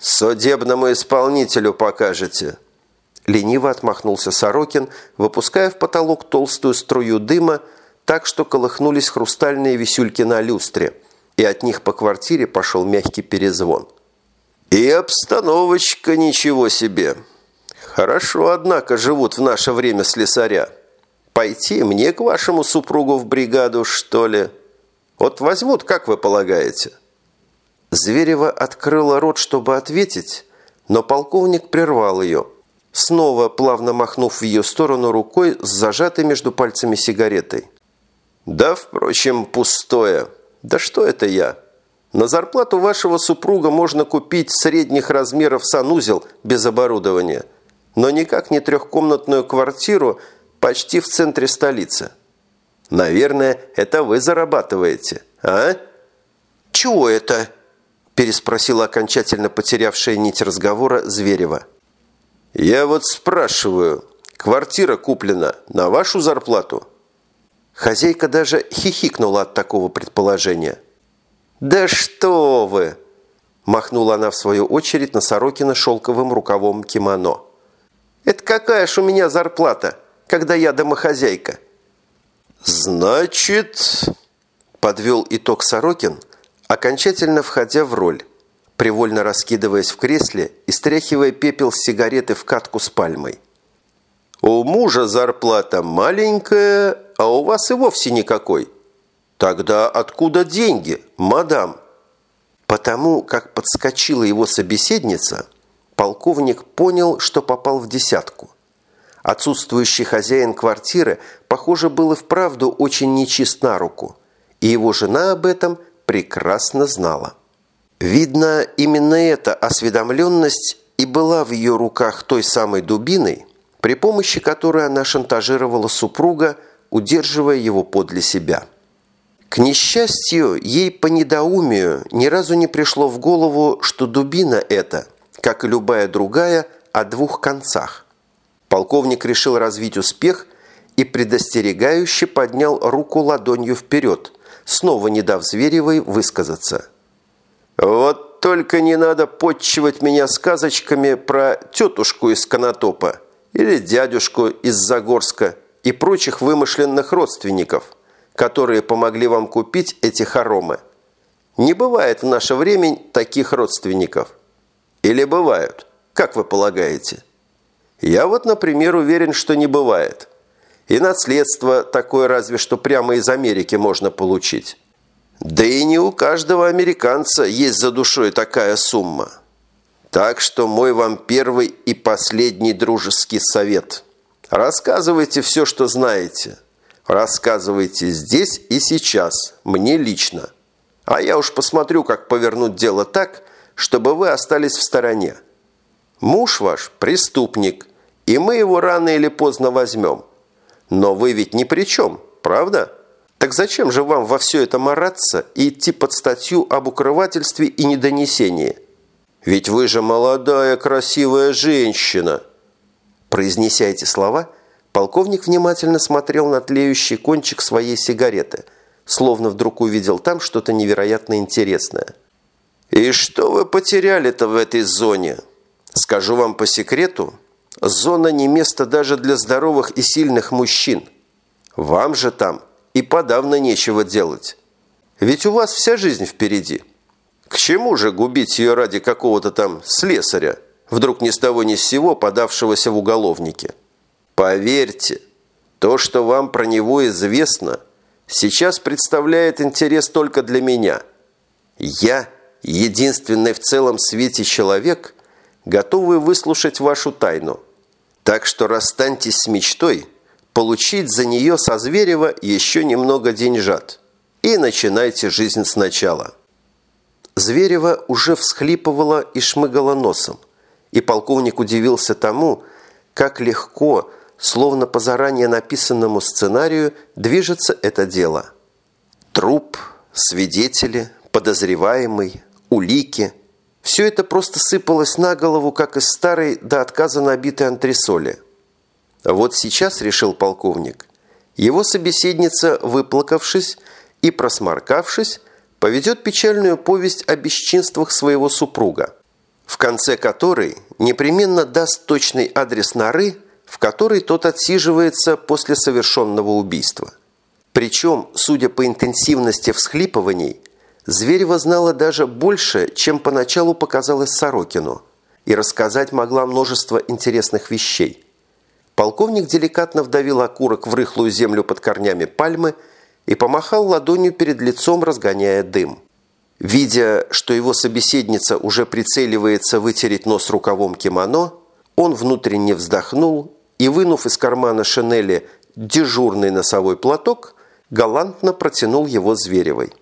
«Судебному исполнителю покажете». Лениво отмахнулся Сорокин, выпуская в потолок толстую струю дыма, так что колыхнулись хрустальные висюльки на люстре, и от них по квартире пошел мягкий перезвон. «И обстановочка ничего себе! Хорошо, однако, живут в наше время слесаря. Пойти мне к вашему супругу в бригаду, что ли? Вот возьмут, как вы полагаете?» Зверева открыла рот, чтобы ответить, но полковник прервал ее, снова плавно махнув в ее сторону рукой с зажатой между пальцами сигаретой. «Да, впрочем, пустое. Да что это я? На зарплату вашего супруга можно купить средних размеров санузел без оборудования, но никак не трехкомнатную квартиру почти в центре столицы. Наверное, это вы зарабатываете, а?» «Чего это?» Переспросила окончательно потерявшая нить разговора Зверева. «Я вот спрашиваю, квартира куплена на вашу зарплату?» Хозяйка даже хихикнула от такого предположения. «Да что вы!» Махнула она в свою очередь на Сорокина шелковым рукавом кимоно. «Это какая ж у меня зарплата, когда я домохозяйка?» «Значит...» Подвел итог Сорокин – окончательно входя в роль, привольно раскидываясь в кресле и стряхивая пепел с сигареты в катку с пальмой. «У мужа зарплата маленькая, а у вас и вовсе никакой. Тогда откуда деньги, мадам?» Потому как подскочила его собеседница, полковник понял, что попал в десятку. Отсутствующий хозяин квартиры, похоже, был и вправду очень нечист на руку, и его жена об этом – прекрасно знала. Видно, именно эта осведомленность и была в ее руках той самой дубиной, при помощи которой она шантажировала супруга, удерживая его подле себя. К несчастью, ей по недоумию ни разу не пришло в голову, что дубина эта, как и любая другая, о двух концах. Полковник решил развить успех и предостерегающе поднял руку ладонью вперед – снова не дав Зверевой высказаться. «Вот только не надо подчивать меня сказочками про тетушку из Конотопа или дядюшку из Загорска и прочих вымышленных родственников, которые помогли вам купить эти хоромы. Не бывает в наше время таких родственников. Или бывают, как вы полагаете? Я вот, например, уверен, что не бывает. И наследство такое разве что прямо из Америки можно получить. Да и не у каждого американца есть за душой такая сумма. Так что мой вам первый и последний дружеский совет. Рассказывайте все, что знаете. Рассказывайте здесь и сейчас, мне лично. А я уж посмотрю, как повернуть дело так, чтобы вы остались в стороне. Муж ваш – преступник, и мы его рано или поздно возьмем. Но вы ведь ни при чем, правда? Так зачем же вам во все это мараться и идти под статью об укрывательстве и недонесении? Ведь вы же молодая красивая женщина. Произнеся эти слова, полковник внимательно смотрел на тлеющий кончик своей сигареты, словно вдруг увидел там что-то невероятно интересное. «И что вы потеряли-то в этой зоне? Скажу вам по секрету, Зона не место даже для здоровых и сильных мужчин. Вам же там и подавно нечего делать. Ведь у вас вся жизнь впереди. К чему же губить ее ради какого-то там слесаря, вдруг ни с того ни с сего подавшегося в уголовники? Поверьте, то, что вам про него известно, сейчас представляет интерес только для меня. Я, единственный в целом свете человек – готовы выслушать вашу тайну. Так что расстаньтесь с мечтой, получить за нее со Зверева еще немного деньжат и начинайте жизнь сначала». Зверева уже всхлипывала и шмыгала носом, и полковник удивился тому, как легко, словно по заранее написанному сценарию, движется это дело. Труп, свидетели, подозреваемый, улики – все это просто сыпалось на голову, как из старой до отказа набитой антресоли. А вот сейчас, решил полковник, его собеседница, выплакавшись и просморкавшись, поведет печальную повесть о бесчинствах своего супруга, в конце которой непременно даст точный адрес норы, в которой тот отсиживается после совершенного убийства. Причем, судя по интенсивности всхлипываний, Зверева знала даже больше, чем поначалу показалось Сорокину, и рассказать могла множество интересных вещей. Полковник деликатно вдавил окурок в рыхлую землю под корнями пальмы и помахал ладонью перед лицом, разгоняя дым. Видя, что его собеседница уже прицеливается вытереть нос рукавом кимоно, он внутренне вздохнул и, вынув из кармана шинели дежурный носовой платок, галантно протянул его Зверевой.